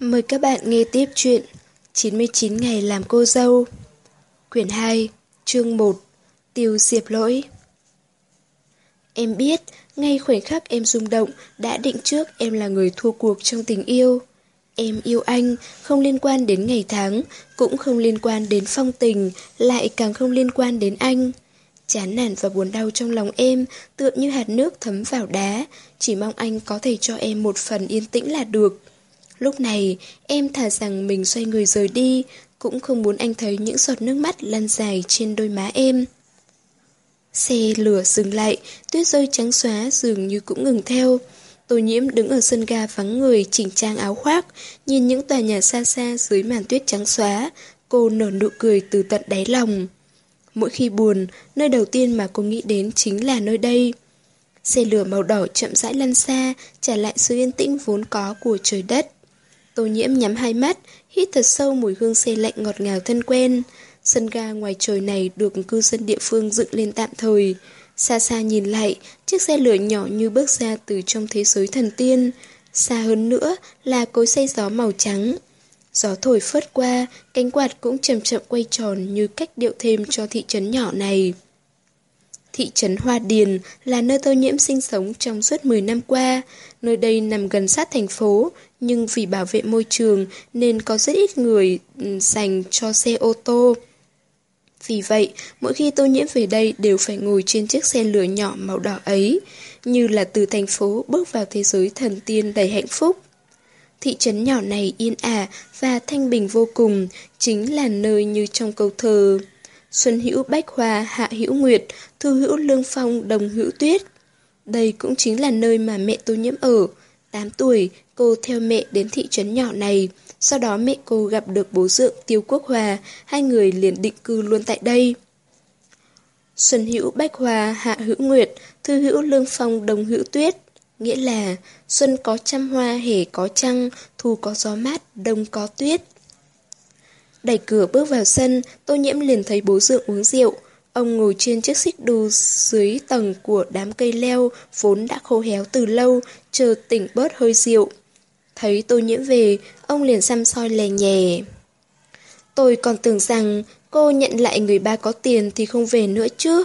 Mời các bạn nghe tiếp chuyện 99 ngày làm cô dâu Quyển 2, chương 1 Tiêu diệp lỗi Em biết, ngay khoảnh khắc em rung động đã định trước em là người thua cuộc trong tình yêu. Em yêu anh, không liên quan đến ngày tháng, cũng không liên quan đến phong tình, lại càng không liên quan đến anh. Chán nản và buồn đau trong lòng em tựa như hạt nước thấm vào đá, chỉ mong anh có thể cho em một phần yên tĩnh là được. Lúc này, em thả rằng mình xoay người rời đi, cũng không muốn anh thấy những giọt nước mắt lăn dài trên đôi má em. Xe lửa dừng lại, tuyết rơi trắng xóa dường như cũng ngừng theo. Tô nhiễm đứng ở sân ga vắng người chỉnh trang áo khoác, nhìn những tòa nhà xa xa dưới màn tuyết trắng xóa, cô nở nụ cười từ tận đáy lòng. Mỗi khi buồn, nơi đầu tiên mà cô nghĩ đến chính là nơi đây. Xe lửa màu đỏ chậm rãi lăn xa, trả lại sự yên tĩnh vốn có của trời đất. Tô nhiễm nhắm hai mắt, hít thật sâu mùi hương xe lạnh ngọt ngào thân quen. Sân ga ngoài trời này được cư dân địa phương dựng lên tạm thời. Xa xa nhìn lại, chiếc xe lửa nhỏ như bước ra từ trong thế giới thần tiên. Xa hơn nữa là cối xe gió màu trắng. Gió thổi phớt qua, cánh quạt cũng chậm chậm quay tròn như cách điệu thêm cho thị trấn nhỏ này. Thị trấn Hoa Điền là nơi tô nhiễm sinh sống trong suốt 10 năm qua. Nơi đây nằm gần sát thành phố, nhưng vì bảo vệ môi trường nên có rất ít người ừ, dành cho xe ô tô. Vì vậy, mỗi khi tô nhiễm về đây đều phải ngồi trên chiếc xe lửa nhỏ màu đỏ ấy, như là từ thành phố bước vào thế giới thần tiên đầy hạnh phúc. Thị trấn nhỏ này yên ả và thanh bình vô cùng, chính là nơi như trong câu thơ. Xuân hữu bách hoa, hạ hữu nguyệt, thu hữu lương phong, đồng hữu tuyết. Đây cũng chính là nơi mà mẹ tô nhiễm ở. 8 tuổi, cô theo mẹ đến thị trấn nhỏ này. Sau đó mẹ cô gặp được bố dượng Tiêu Quốc Hòa, hai người liền định cư luôn tại đây. Xuân hữu bách hòa, hạ hữu nguyệt, thư hữu lương phong, đồng hữu tuyết. Nghĩa là xuân có trăm hoa, hề có trăng, thu có gió mát, đông có tuyết. Đẩy cửa bước vào sân, tô nhiễm liền thấy bố dượng uống rượu. Ông ngồi trên chiếc xích đu dưới tầng của đám cây leo vốn đã khô héo từ lâu, chờ tỉnh bớt hơi rượu. Thấy tôi nhiễm về, ông liền xăm soi lè nhè. Tôi còn tưởng rằng cô nhận lại người ba có tiền thì không về nữa chứ.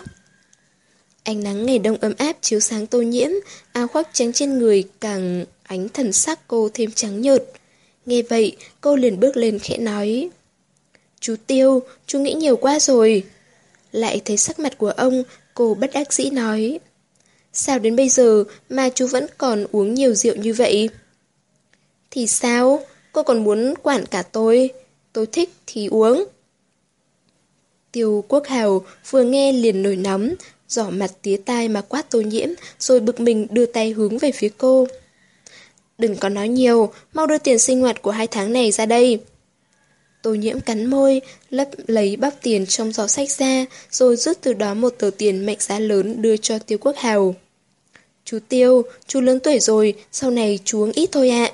Ánh nắng ngày đông ấm áp chiếu sáng tô nhiễm, áo khoác trắng trên người càng ánh thần sắc cô thêm trắng nhợt. Nghe vậy, cô liền bước lên khẽ nói. Chú Tiêu, chú nghĩ nhiều quá rồi. Lại thấy sắc mặt của ông, cô bất đắc dĩ nói. Sao đến bây giờ mà chú vẫn còn uống nhiều rượu như vậy? Thì sao? Cô còn muốn quản cả tôi. Tôi thích thì uống. Tiêu Quốc Hào vừa nghe liền nổi nóng, giỏ mặt tía tai mà quát tô nhiễm, rồi bực mình đưa tay hướng về phía cô. Đừng có nói nhiều, mau đưa tiền sinh hoạt của hai tháng này ra đây. Tô nhiễm cắn môi, lấp lấy bắp tiền trong giỏ sách ra, rồi rút từ đó một tờ tiền mệnh giá lớn đưa cho Tiêu Quốc Hào. Chú Tiêu, chú lớn tuổi rồi, sau này chú uống ít thôi ạ.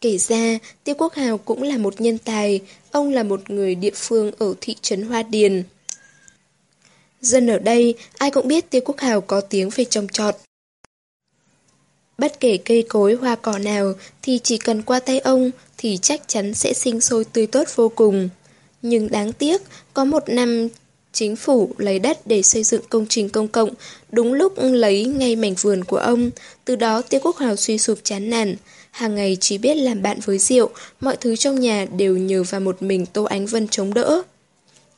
Kể ra, Tiêu Quốc Hào cũng là một nhân tài, ông là một người địa phương ở thị trấn Hoa Điền. Dân ở đây, ai cũng biết Tiêu Quốc Hào có tiếng về trồng trọt. Bất kể cây cối hoa cỏ nào thì chỉ cần qua tay ông thì chắc chắn sẽ sinh sôi tươi tốt vô cùng. Nhưng đáng tiếc, có một năm chính phủ lấy đất để xây dựng công trình công cộng, đúng lúc lấy ngay mảnh vườn của ông. Từ đó Tiêu Quốc Hào suy sụp chán nản. Hàng ngày chỉ biết làm bạn với rượu, mọi thứ trong nhà đều nhờ vào một mình Tô Ánh Vân chống đỡ.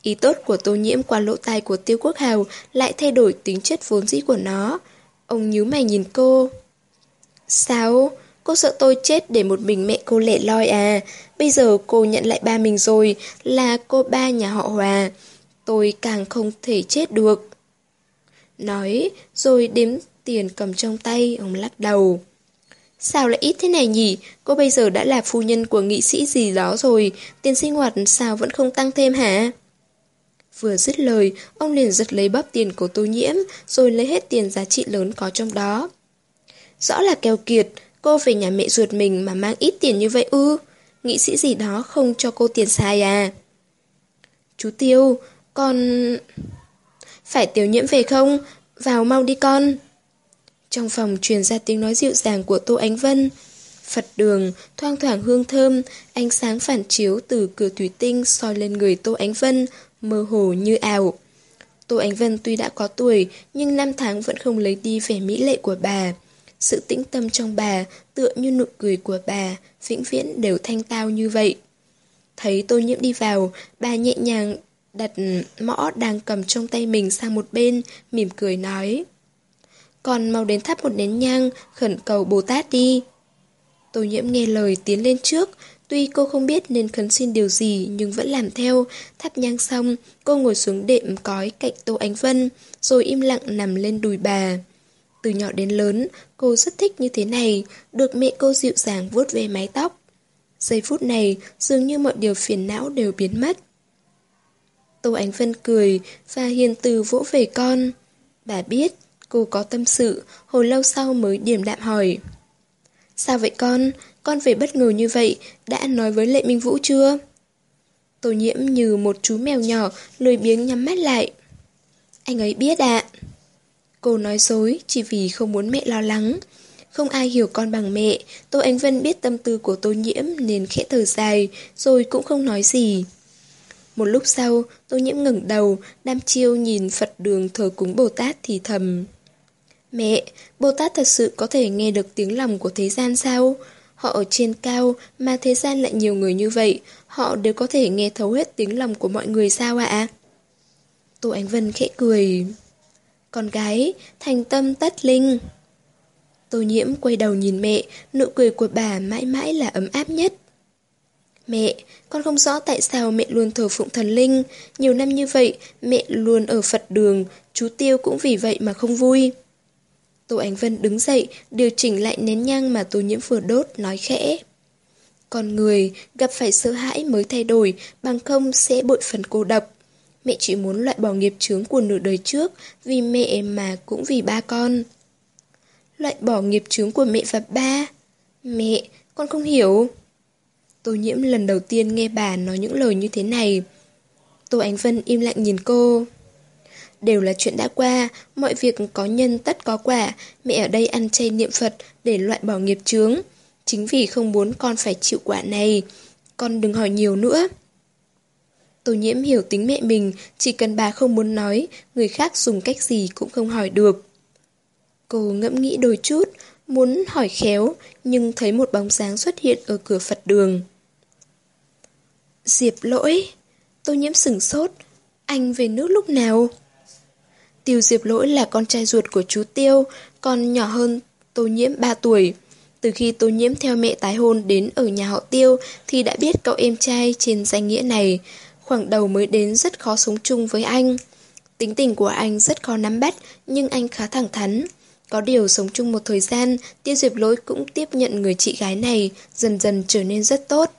Ý tốt của Tô Nhiễm qua lỗ tai của Tiêu Quốc Hào lại thay đổi tính chất vốn dĩ của nó. Ông nhíu mày nhìn cô. Sao? Cô sợ tôi chết để một mình mẹ cô lẻ loi à? Bây giờ cô nhận lại ba mình rồi, là cô ba nhà họ Hòa. Tôi càng không thể chết được. Nói, rồi đếm tiền cầm trong tay, ông lắc đầu. Sao lại ít thế này nhỉ? Cô bây giờ đã là phu nhân của nghị sĩ gì đó rồi, tiền sinh hoạt sao vẫn không tăng thêm hả? Vừa dứt lời, ông liền giật lấy bắp tiền của tô nhiễm, rồi lấy hết tiền giá trị lớn có trong đó. Rõ là keo kiệt, cô về nhà mẹ ruột mình mà mang ít tiền như vậy ư? Nghị sĩ gì đó không cho cô tiền xài à? Chú Tiêu, con... Phải tiểu nhiễm về không? Vào mau đi con. Trong phòng truyền ra tiếng nói dịu dàng của Tô Ánh Vân. Phật đường, thoang thoảng hương thơm, ánh sáng phản chiếu từ cửa thủy tinh soi lên người Tô Ánh Vân, mơ hồ như ảo. Tô Ánh Vân tuy đã có tuổi, nhưng năm tháng vẫn không lấy đi vẻ mỹ lệ của bà. Sự tĩnh tâm trong bà, tựa như nụ cười của bà, vĩnh viễn đều thanh tao như vậy. Thấy tô nhiễm đi vào, bà nhẹ nhàng đặt mõ đang cầm trong tay mình sang một bên, mỉm cười nói. Còn mau đến thắp một nén nhang, khẩn cầu Bồ Tát đi. Tô nhiễm nghe lời tiến lên trước, tuy cô không biết nên khấn xin điều gì nhưng vẫn làm theo. Thắp nhang xong, cô ngồi xuống đệm cói cạnh Tô Ánh Vân, rồi im lặng nằm lên đùi bà. Từ nhỏ đến lớn, cô rất thích như thế này, được mẹ cô dịu dàng vuốt về mái tóc. Giây phút này, dường như mọi điều phiền não đều biến mất. Tô Ánh Vân cười và hiền từ vỗ về con. Bà biết, cô có tâm sự, hồi lâu sau mới điểm đạm hỏi. Sao vậy con? Con về bất ngờ như vậy, đã nói với Lệ Minh Vũ chưa? Tô nhiễm như một chú mèo nhỏ, lười biếng nhắm mắt lại. Anh ấy biết ạ. Cô nói dối chỉ vì không muốn mẹ lo lắng. Không ai hiểu con bằng mẹ, Tô Ánh Vân biết tâm tư của Tô Nhiễm nên khẽ thở dài, rồi cũng không nói gì. Một lúc sau, Tô Nhiễm ngẩng đầu, đam chiêu nhìn Phật đường thờ cúng Bồ Tát thì thầm. Mẹ, Bồ Tát thật sự có thể nghe được tiếng lòng của thế gian sao? Họ ở trên cao mà thế gian lại nhiều người như vậy, họ đều có thể nghe thấu hết tiếng lòng của mọi người sao ạ? Tô Ánh Vân khẽ cười. Con gái, thành tâm tất linh. Tô nhiễm quay đầu nhìn mẹ, nụ cười của bà mãi mãi là ấm áp nhất. Mẹ, con không rõ tại sao mẹ luôn thờ phụng thần linh. Nhiều năm như vậy, mẹ luôn ở Phật đường, chú Tiêu cũng vì vậy mà không vui. Tô Ánh Vân đứng dậy, điều chỉnh lại nén nhang mà Tô Nhiễm vừa đốt, nói khẽ. Con người, gặp phải sợ hãi mới thay đổi, bằng không sẽ bội phần cô độc. Mẹ chỉ muốn loại bỏ nghiệp chướng của nửa đời trước, vì mẹ mà cũng vì ba con. Loại bỏ nghiệp chướng của mẹ và ba? Mẹ, con không hiểu. Tô nhiễm lần đầu tiên nghe bà nói những lời như thế này. Tô Ánh Vân im lặng nhìn cô. Đều là chuyện đã qua, mọi việc có nhân tất có quả, mẹ ở đây ăn chay niệm Phật để loại bỏ nghiệp chướng. Chính vì không muốn con phải chịu quả này, con đừng hỏi nhiều nữa. Tô nhiễm hiểu tính mẹ mình, chỉ cần bà không muốn nói, người khác dùng cách gì cũng không hỏi được. Cô ngẫm nghĩ đôi chút, muốn hỏi khéo, nhưng thấy một bóng dáng xuất hiện ở cửa Phật đường. Diệp lỗi, tô nhiễm sửng sốt, anh về nước lúc nào? Tiêu Diệp lỗi là con trai ruột của chú Tiêu, còn nhỏ hơn tô nhiễm 3 tuổi. Từ khi tô nhiễm theo mẹ tái hôn đến ở nhà họ Tiêu thì đã biết cậu em trai trên danh nghĩa này, khoảng đầu mới đến rất khó sống chung với anh. Tính tình của anh rất khó nắm bắt, nhưng anh khá thẳng thắn. Có điều sống chung một thời gian, Tiêu Diệp Lỗi cũng tiếp nhận người chị gái này, dần dần trở nên rất tốt.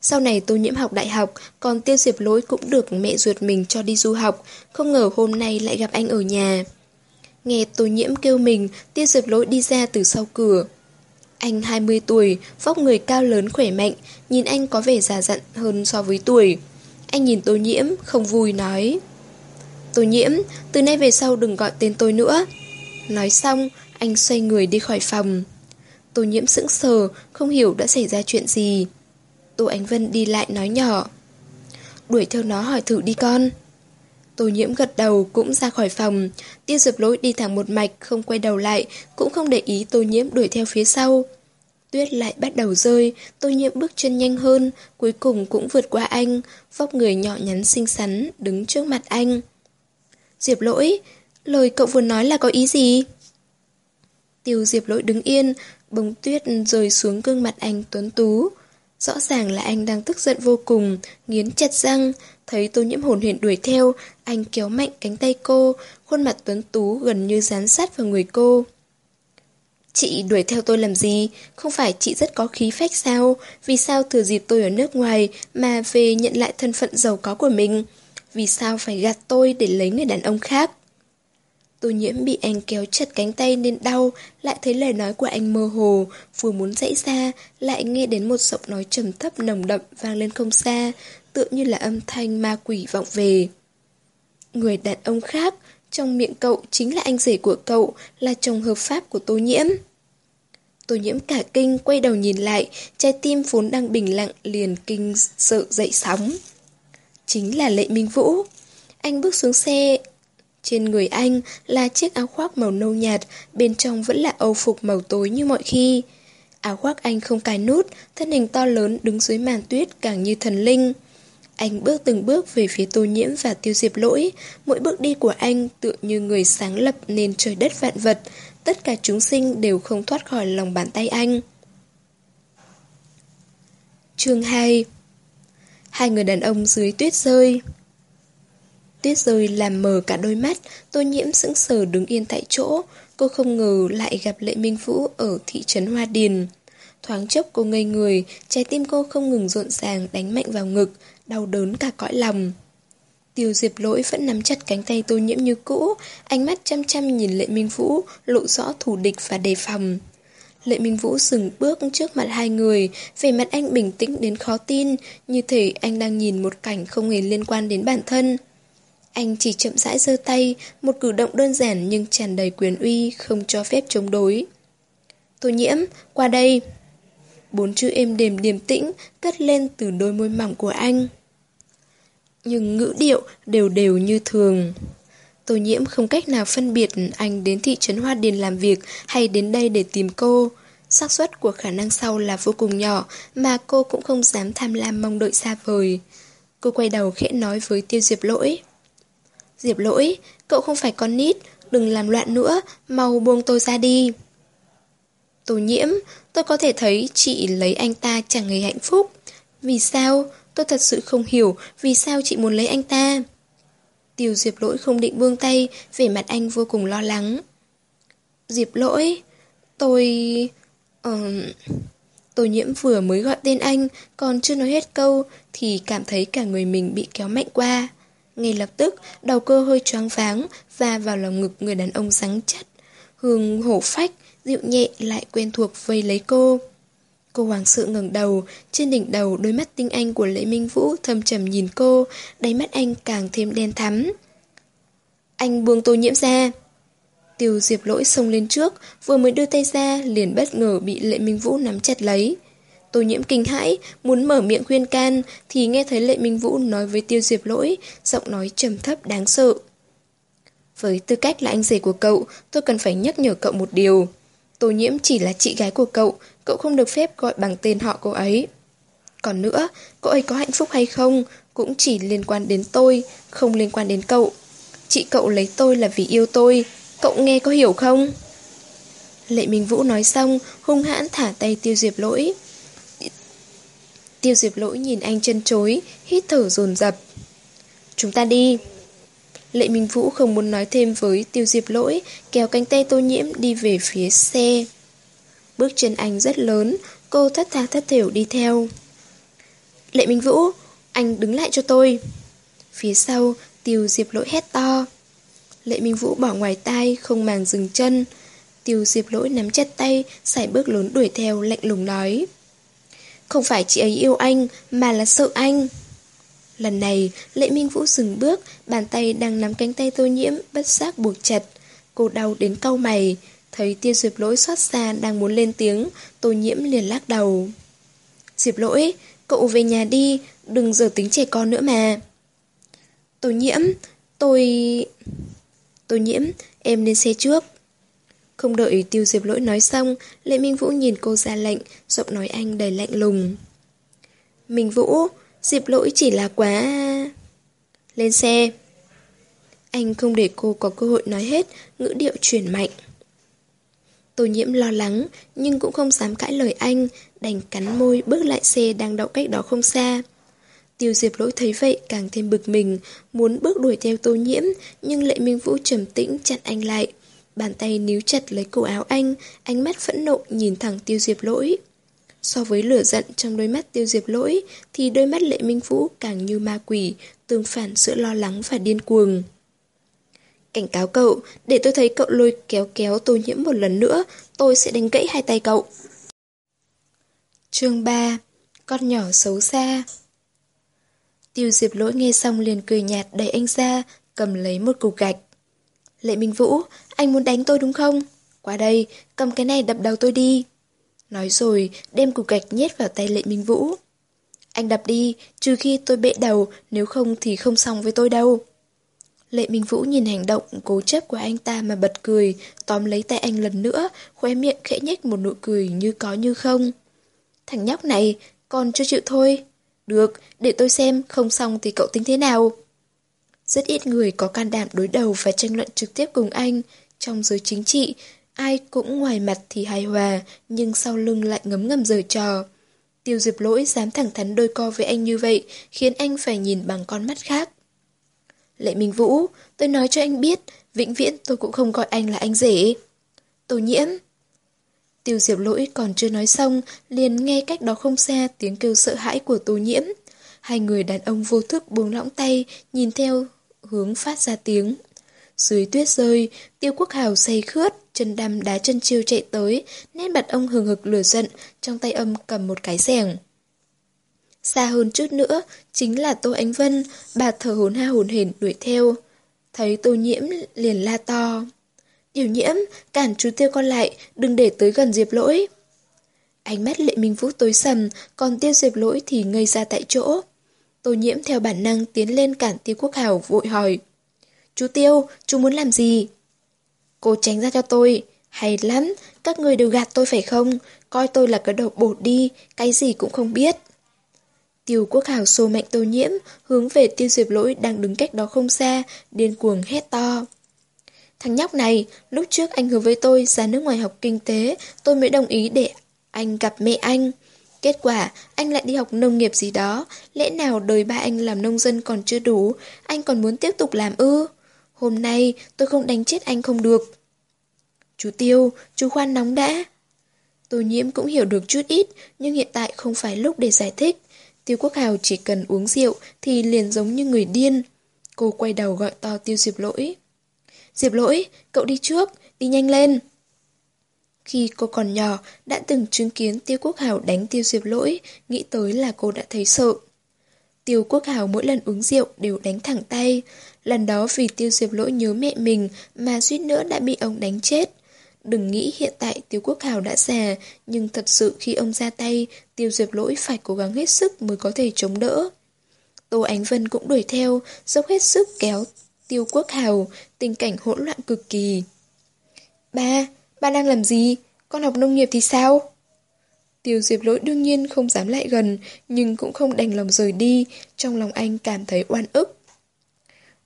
Sau này tôi Nhiễm học đại học, còn Tiêu Diệp Lỗi cũng được mẹ ruột mình cho đi du học, không ngờ hôm nay lại gặp anh ở nhà. Nghe Tô Nhiễm kêu mình, Tiêu Diệp Lỗi đi ra từ sau cửa. Anh 20 tuổi, vóc người cao lớn khỏe mạnh, nhìn anh có vẻ già dặn hơn so với tuổi. Anh nhìn Tô Nhiễm, không vui nói. Tô Nhiễm, từ nay về sau đừng gọi tên tôi nữa. Nói xong, anh xoay người đi khỏi phòng. Tô nhiễm sững sờ, không hiểu đã xảy ra chuyện gì. Tô Ánh Vân đi lại nói nhỏ. Đuổi theo nó hỏi thử đi con. Tô nhiễm gật đầu cũng ra khỏi phòng. Tiêu dập lối đi thẳng một mạch, không quay đầu lại, cũng không để ý tô nhiễm đuổi theo phía sau. Tuyết lại bắt đầu rơi, tô nhiễm bước chân nhanh hơn, cuối cùng cũng vượt qua anh, vóc người nhỏ nhắn xinh xắn, đứng trước mặt anh. Diệp lỗi, Lời cậu vừa nói là có ý gì? Tiêu diệp lỗi đứng yên, bông tuyết rơi xuống gương mặt anh tuấn tú. Rõ ràng là anh đang tức giận vô cùng, nghiến chặt răng. Thấy tô nhiễm hồn hển đuổi theo, anh kéo mạnh cánh tay cô, khuôn mặt tuấn tú gần như dán sát vào người cô. Chị đuổi theo tôi làm gì? Không phải chị rất có khí phách sao? Vì sao thừa dịp tôi ở nước ngoài mà về nhận lại thân phận giàu có của mình? Vì sao phải gạt tôi để lấy người đàn ông khác? tôi nhiễm bị anh kéo chặt cánh tay nên đau, lại thấy lời nói của anh mơ hồ, vừa muốn dãy ra, lại nghe đến một giọng nói trầm thấp nồng đậm vang lên không xa, tựa như là âm thanh ma quỷ vọng về. Người đàn ông khác, trong miệng cậu chính là anh rể của cậu, là chồng hợp pháp của Tô nhiễm. Tô nhiễm cả kinh quay đầu nhìn lại, trái tim vốn đang bình lặng liền kinh sợ dậy sóng. Chính là Lệ Minh Vũ. Anh bước xuống xe, trên người anh là chiếc áo khoác màu nâu nhạt, bên trong vẫn là âu phục màu tối như mọi khi. Áo khoác anh không cài nút, thân hình to lớn đứng dưới màn tuyết càng như thần linh. Anh bước từng bước về phía tô nhiễm và tiêu diệp lỗi. Mỗi bước đi của anh tựa như người sáng lập nên trời đất vạn vật. Tất cả chúng sinh đều không thoát khỏi lòng bàn tay anh. Chương 2 Hai người đàn ông dưới tuyết rơi Tuyết rơi làm mờ cả đôi mắt, tô nhiễm sững sờ đứng yên tại chỗ. Cô không ngờ lại gặp Lệ Minh Vũ ở thị trấn Hoa Điền. Thoáng chốc cô ngây người, trái tim cô không ngừng rộn ràng đánh mạnh vào ngực, đau đớn cả cõi lòng. Tiêu diệp lỗi vẫn nắm chặt cánh tay tô nhiễm như cũ, ánh mắt chăm chăm nhìn Lệ Minh Vũ, lộ rõ thù địch và đề phòng. Lệ Minh Vũ dừng bước trước mặt hai người, vẻ mặt anh bình tĩnh đến khó tin, như thể anh đang nhìn một cảnh không hề liên quan đến bản thân. Anh chỉ chậm rãi giơ tay, một cử động đơn giản nhưng tràn đầy quyền uy, không cho phép chống đối. Tô nhiễm, qua đây. Bốn chữ êm đềm điềm tĩnh cất lên từ đôi môi mỏng của anh. Nhưng ngữ điệu đều đều như thường. Tô nhiễm không cách nào phân biệt anh đến thị trấn Hoa Điền làm việc hay đến đây để tìm cô. xác suất của khả năng sau là vô cùng nhỏ mà cô cũng không dám tham lam mong đợi xa vời. Cô quay đầu khẽ nói với tiêu diệp lỗi. Diệp lỗi, cậu không phải con nít, đừng làm loạn nữa, mau buông tôi ra đi. Tô nhiễm, tôi có thể thấy chị lấy anh ta chẳng hề hạnh phúc. Vì sao? Tôi thật sự không hiểu vì sao chị muốn lấy anh ta. Tiêu Diệp lỗi không định buông tay, vẻ mặt anh vô cùng lo lắng. Diệp lỗi, tôi... Ờ... Tôi nhiễm vừa mới gọi tên anh, còn chưa nói hết câu, thì cảm thấy cả người mình bị kéo mạnh qua. Ngay lập tức, đầu cơ hơi choáng váng và vào lòng ngực người đàn ông rắn chất. Hương hổ phách, dịu nhẹ lại quen thuộc vây lấy cô. Cô hoàng sự ngẩng đầu, trên đỉnh đầu đôi mắt tinh anh của Lễ Minh Vũ thâm trầm nhìn cô, đáy mắt anh càng thêm đen thắm. Anh buông tô nhiễm ra. Tiêu diệp lỗi xông lên trước, vừa mới đưa tay ra, liền bất ngờ bị Lệ Minh Vũ nắm chặt lấy. Tô nhiễm kinh hãi, muốn mở miệng khuyên can, thì nghe thấy Lệ Minh Vũ nói với tiêu diệp lỗi, giọng nói trầm thấp đáng sợ. Với tư cách là anh rể của cậu, tôi cần phải nhắc nhở cậu một điều. Tô nhiễm chỉ là chị gái của cậu, cậu không được phép gọi bằng tên họ cô ấy. Còn nữa, cô ấy có hạnh phúc hay không cũng chỉ liên quan đến tôi, không liên quan đến cậu. Chị cậu lấy tôi là vì yêu tôi, cậu nghe có hiểu không? Lệ Minh Vũ nói xong, hung hãn thả tay tiêu diệp lỗi. Tiêu diệp lỗi nhìn anh chân chối, hít thở dồn dập. Chúng ta đi. Lệ Minh Vũ không muốn nói thêm với tiêu diệp lỗi, kéo cánh tay tô nhiễm đi về phía xe. Bước chân anh rất lớn, cô thất tha thất thểu đi theo. Lệ Minh Vũ, anh đứng lại cho tôi. Phía sau, tiêu diệp lỗi hét to. Lệ Minh Vũ bỏ ngoài tai, không màng dừng chân. Tiêu diệp lỗi nắm chặt tay, sải bước lớn đuổi theo, lạnh lùng nói. Không phải chị ấy yêu anh, mà là sợ anh. Lần này, Lệ Minh Vũ dừng bước, bàn tay đang nắm cánh tay tô nhiễm, bất giác buộc chặt. Cô đau đến cau mày. Thấy tiêu diệp lỗi xót xa đang muốn lên tiếng, tô nhiễm liền lắc đầu. Diệp lỗi, cậu về nhà đi, đừng giờ tính trẻ con nữa mà. Tô nhiễm, tôi... Tô nhiễm, em lên xe trước. Không đợi tiêu diệp lỗi nói xong, Lệ Minh Vũ nhìn cô ra lệnh, giọng nói anh đầy lạnh lùng. Minh Vũ, Diệp lỗi chỉ là quá... Lên xe. Anh không để cô có cơ hội nói hết, ngữ điệu chuyển mạnh. Tô nhiễm lo lắng, nhưng cũng không dám cãi lời anh, đành cắn môi bước lại xe đang đậu cách đó không xa. Tiêu diệp lỗi thấy vậy càng thêm bực mình, muốn bước đuổi theo tô nhiễm, nhưng lệ minh vũ trầm tĩnh chặn anh lại. Bàn tay níu chặt lấy cổ áo anh, ánh mắt phẫn nộ nhìn thẳng tiêu diệp lỗi. So với lửa giận trong đôi mắt tiêu diệp lỗi, thì đôi mắt lệ minh vũ càng như ma quỷ, tương phản giữa lo lắng và điên cuồng. Cảnh cáo cậu, để tôi thấy cậu lôi kéo kéo tô nhiễm một lần nữa, tôi sẽ đánh gãy hai tay cậu. Chương 3 Con nhỏ xấu xa Tiêu diệp lỗi nghe xong liền cười nhạt đẩy anh ra, cầm lấy một cục gạch. Lệ Minh Vũ, anh muốn đánh tôi đúng không? Qua đây, cầm cái này đập đầu tôi đi. Nói rồi, đem cục gạch nhét vào tay Lệ Minh Vũ. Anh đập đi, trừ khi tôi bệ đầu, nếu không thì không xong với tôi đâu. Lệ Minh Vũ nhìn hành động cố chấp của anh ta mà bật cười, tóm lấy tay anh lần nữa, khóe miệng khẽ nhếch một nụ cười như có như không. Thằng nhóc này, còn chưa chịu thôi. Được, để tôi xem, không xong thì cậu tính thế nào? Rất ít người có can đảm đối đầu và tranh luận trực tiếp cùng anh. Trong giới chính trị, ai cũng ngoài mặt thì hài hòa, nhưng sau lưng lại ngấm ngầm giở trò. Tiêu diệp lỗi dám thẳng thắn đôi co với anh như vậy, khiến anh phải nhìn bằng con mắt khác. Lệ Minh Vũ, tôi nói cho anh biết, vĩnh viễn tôi cũng không gọi anh là anh rể. Tô nhiễm. Tiêu diệp lỗi còn chưa nói xong, liền nghe cách đó không xa tiếng kêu sợ hãi của tô nhiễm. Hai người đàn ông vô thức buông lỏng tay, nhìn theo hướng phát ra tiếng. Dưới tuyết rơi, tiêu quốc hào say khướt, chân đâm đá chân chiêu chạy tới, nét mặt ông hừng hực lửa giận, trong tay ông cầm một cái rẻng. Xa hơn chút nữa, chính là Tô Ánh Vân, bà thở hồn ha hồn hển đuổi theo. Thấy Tô Nhiễm liền la to. Điều nhiễm, cản chú tiêu con lại, đừng để tới gần Diệp Lỗi. Ánh mắt lệ minh vũ tối sầm, còn tiêu Diệp Lỗi thì ngây ra tại chỗ. Tô nhiễm theo bản năng tiến lên cản tiêu quốc hào vội hỏi. Chú Tiêu, chú muốn làm gì? Cô tránh ra cho tôi. Hay lắm, các người đều gạt tôi phải không? Coi tôi là cái đầu bột đi, cái gì cũng không biết. Tiêu quốc hào xô mạnh tô nhiễm, hướng về tiêu diệp lỗi đang đứng cách đó không xa, điên cuồng hét to. Thằng nhóc này, lúc trước anh hứa với tôi ra nước ngoài học kinh tế, tôi mới đồng ý để anh gặp mẹ anh. Kết quả, anh lại đi học nông nghiệp gì đó, lẽ nào đời ba anh làm nông dân còn chưa đủ, anh còn muốn tiếp tục làm ư? Hôm nay tôi không đánh chết anh không được. Chú Tiêu, chú khoan nóng đã. Tô nhiễm cũng hiểu được chút ít, nhưng hiện tại không phải lúc để giải thích. Tiêu Quốc Hào chỉ cần uống rượu thì liền giống như người điên. Cô quay đầu gọi to Tiêu Diệp Lỗi. Diệp Lỗi, cậu đi trước, đi nhanh lên. Khi cô còn nhỏ, đã từng chứng kiến Tiêu Quốc Hào đánh Tiêu Diệp Lỗi, nghĩ tới là cô đã thấy sợ. Tiêu Quốc Hào mỗi lần uống rượu đều đánh thẳng tay. Lần đó vì Tiêu Diệp Lỗi nhớ mẹ mình mà suýt nữa đã bị ông đánh chết. Đừng nghĩ hiện tại Tiêu Quốc Hào đã già, nhưng thật sự khi ông ra tay, Tiêu Diệp Lỗi phải cố gắng hết sức mới có thể chống đỡ. Tô Ánh Vân cũng đuổi theo, dốc hết sức kéo Tiêu Quốc Hào, tình cảnh hỗn loạn cực kỳ. Ba, ba đang làm gì? Con học nông nghiệp thì sao? Tiêu Diệp Lỗi đương nhiên không dám lại gần, nhưng cũng không đành lòng rời đi, trong lòng anh cảm thấy oan ức.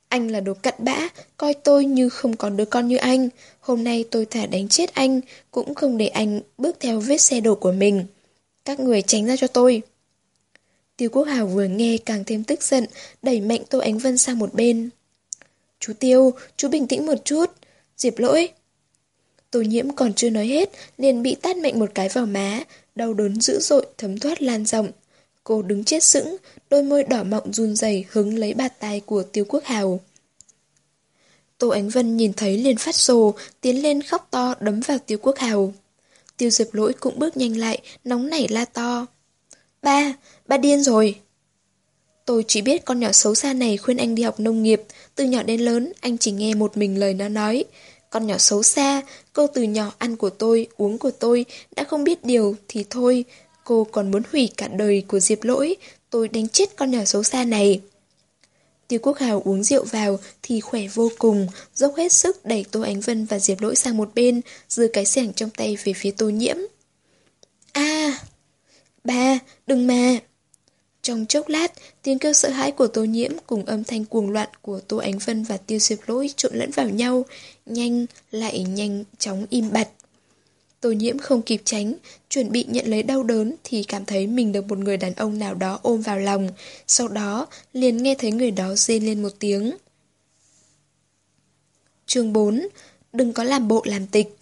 Anh là đồ cặn bã, coi tôi như không còn đứa con như anh. Hôm nay tôi thả đánh chết anh, cũng không để anh bước theo vết xe đổ của mình. Các người tránh ra cho tôi. Tiêu Quốc Hào vừa nghe càng thêm tức giận, đẩy mạnh Tô Ánh Vân sang một bên. Chú Tiêu, chú bình tĩnh một chút. Diệp lỗi. Tô nhiễm còn chưa nói hết, liền bị tát mạnh một cái vào má, đau đớn dữ dội thấm thoát lan rộng. Cô đứng chết sững, đôi môi đỏ mọng run rẩy hứng lấy bạt tay của Tiêu Quốc Hào. Tô Ánh Vân nhìn thấy liền phát sồ, tiến lên khóc to đấm vào Tiêu Quốc Hào. Tiêu Diệp Lỗi cũng bước nhanh lại, nóng nảy la to. Ba, ba điên rồi. Tôi chỉ biết con nhỏ xấu xa này khuyên anh đi học nông nghiệp, từ nhỏ đến lớn anh chỉ nghe một mình lời nó nói. Con nhỏ xấu xa, cô từ nhỏ ăn của tôi, uống của tôi, đã không biết điều thì thôi, cô còn muốn hủy cả đời của Diệp Lỗi, tôi đánh chết con nhỏ xấu xa này. Tiêu Quốc Hào uống rượu vào thì khỏe vô cùng, dốc hết sức đẩy Tô Ánh Vân và Diệp Lỗi sang một bên, giơ cái sẻng trong tay về phía Tô Nhiễm. a Ba, đừng mà! Trong chốc lát, tiếng kêu sợ hãi của Tô Nhiễm cùng âm thanh cuồng loạn của Tô Ánh Vân và Tiêu Diệp Lỗi trộn lẫn vào nhau, nhanh lại nhanh chóng im bặt. Tô nhiễm không kịp tránh, chuẩn bị nhận lấy đau đớn thì cảm thấy mình được một người đàn ông nào đó ôm vào lòng, sau đó liền nghe thấy người đó rên lên một tiếng. chương 4 Đừng có làm bộ làm tịch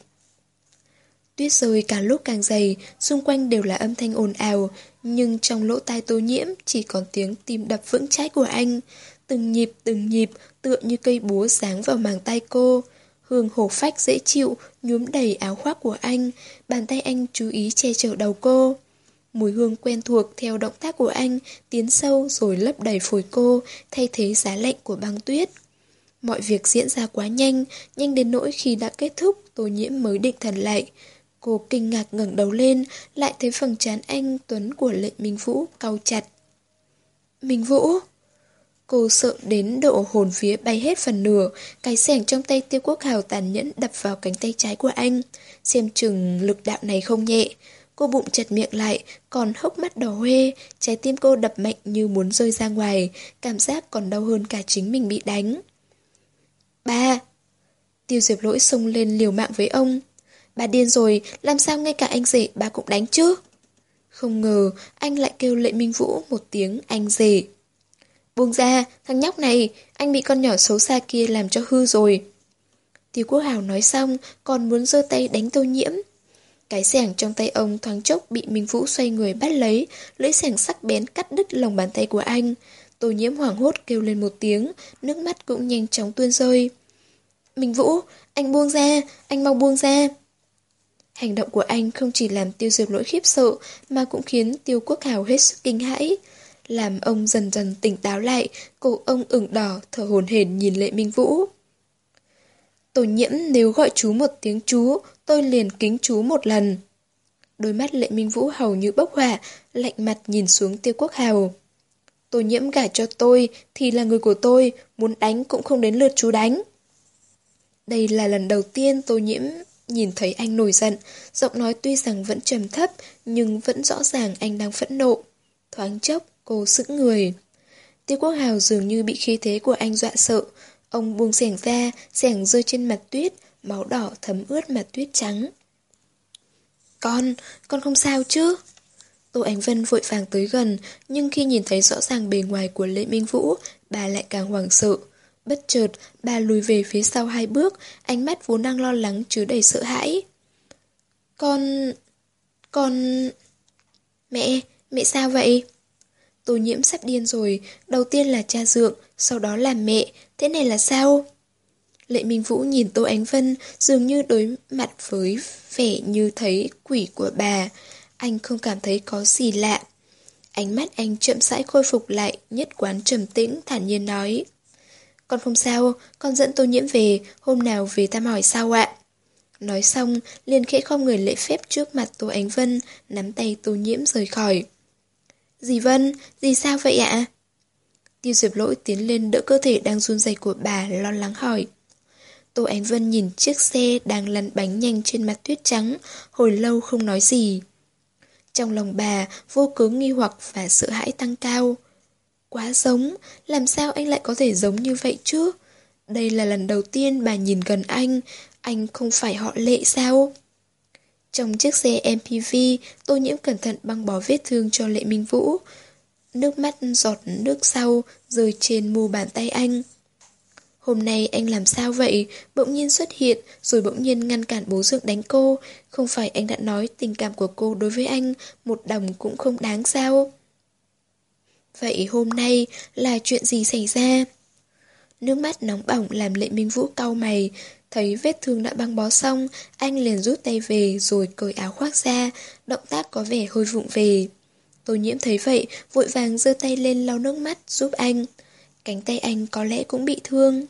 Tuyết rơi càng lúc càng dày, xung quanh đều là âm thanh ồn ào, nhưng trong lỗ tai tô nhiễm chỉ còn tiếng tim đập vững trái của anh. Từng nhịp từng nhịp tựa như cây búa sáng vào màng tay cô. Hương hổ phách dễ chịu, nhuốm đầy áo khoác của anh, bàn tay anh chú ý che chở đầu cô. Mùi hương quen thuộc theo động tác của anh, tiến sâu rồi lấp đầy phổi cô, thay thế giá lạnh của băng tuyết. Mọi việc diễn ra quá nhanh, nhanh đến nỗi khi đã kết thúc, tô nhiễm mới định thần lại. Cô kinh ngạc ngẩng đầu lên, lại thấy phần trán anh Tuấn của Lệ Minh Vũ cau chặt. Minh Vũ! Cô sợ đến độ hồn phía bay hết phần nửa, cái sẻng trong tay tiêu quốc hào tàn nhẫn đập vào cánh tay trái của anh. Xem chừng lực đạo này không nhẹ. Cô bụng chặt miệng lại, còn hốc mắt đỏ hoe, trái tim cô đập mạnh như muốn rơi ra ngoài, cảm giác còn đau hơn cả chính mình bị đánh. Ba! Tiêu diệp lỗi xông lên liều mạng với ông. Bà điên rồi, làm sao ngay cả anh rể bà cũng đánh chứ? Không ngờ, anh lại kêu Lệ Minh Vũ một tiếng anh rể. Buông ra, thằng nhóc này, anh bị con nhỏ xấu xa kia làm cho hư rồi. Tiêu Quốc Hào nói xong, còn muốn giơ tay đánh tô nhiễm. Cái sẻng trong tay ông thoáng chốc bị Minh Vũ xoay người bắt lấy, lưỡi sẻng sắc bén cắt đứt lòng bàn tay của anh. Tô nhiễm hoảng hốt kêu lên một tiếng, nước mắt cũng nhanh chóng tuôn rơi. Minh Vũ, anh buông ra, anh mau buông ra. Hành động của anh không chỉ làm tiêu diệp lỗi khiếp sợ, mà cũng khiến tiêu quốc hào hết sức kinh hãi. Làm ông dần dần tỉnh táo lại, cổ ông ửng đỏ, thở hồn hển nhìn lệ minh vũ. Tổ nhiễm nếu gọi chú một tiếng chú, tôi liền kính chú một lần. Đôi mắt lệ minh vũ hầu như bốc hỏa, lạnh mặt nhìn xuống tiêu quốc hào. Tổ nhiễm gả cho tôi thì là người của tôi, muốn đánh cũng không đến lượt chú đánh. Đây là lần đầu tiên tô nhiễm nhìn thấy anh nổi giận, giọng nói tuy rằng vẫn trầm thấp, nhưng vẫn rõ ràng anh đang phẫn nộ. Thoáng chốc, cô sững người. Tiêu Quốc Hào dường như bị khí thế của anh dọa sợ. Ông buông sẻng ra, sẻng rơi trên mặt tuyết, máu đỏ thấm ướt mặt tuyết trắng. Con, con không sao chứ? Tô Ánh Vân vội vàng tới gần, nhưng khi nhìn thấy rõ ràng bề ngoài của Lệ Minh Vũ, bà lại càng hoảng sợ. Bất chợt, bà lùi về phía sau hai bước, ánh mắt vốn đang lo lắng chứa đầy sợ hãi. Con... con... Mẹ, mẹ sao vậy? Tô nhiễm sắp điên rồi, đầu tiên là cha dượng, sau đó là mẹ, thế này là sao? Lệ Minh Vũ nhìn Tô Ánh Vân dường như đối mặt với vẻ như thấy quỷ của bà. Anh không cảm thấy có gì lạ. Ánh mắt anh chậm rãi khôi phục lại, nhất quán trầm tĩnh, thản nhiên nói. Con không sao, con dẫn tô nhiễm về, hôm nào về thăm hỏi sao ạ? Nói xong, liền khẽ không người lễ phép trước mặt Tô Ánh Vân, nắm tay Tô Nhiễm rời khỏi. Dì Vân, dì sao vậy ạ? Tiêu Diệp Lỗi tiến lên đỡ cơ thể đang run rẩy của bà, lo lắng hỏi. Tô Ánh Vân nhìn chiếc xe đang lăn bánh nhanh trên mặt tuyết trắng, hồi lâu không nói gì. Trong lòng bà, vô cớ nghi hoặc và sợ hãi tăng cao. Quá giống, làm sao anh lại có thể giống như vậy chứ? Đây là lần đầu tiên bà nhìn gần anh, anh không phải họ lệ sao? Trong chiếc xe MPV, tô nhiễm cẩn thận băng bó vết thương cho Lệ Minh Vũ. Nước mắt giọt nước sau rơi trên mu bàn tay anh. Hôm nay anh làm sao vậy? Bỗng nhiên xuất hiện, rồi bỗng nhiên ngăn cản bố dượng đánh cô. Không phải anh đã nói tình cảm của cô đối với anh một đồng cũng không đáng sao? Vậy hôm nay là chuyện gì xảy ra? Nước mắt nóng bỏng làm lệ minh vũ cau mày, thấy vết thương đã băng bó xong, anh liền rút tay về rồi cởi áo khoác ra, động tác có vẻ hơi vụng về. Tô nhiễm thấy vậy, vội vàng giơ tay lên lau nước mắt giúp anh. Cánh tay anh có lẽ cũng bị thương.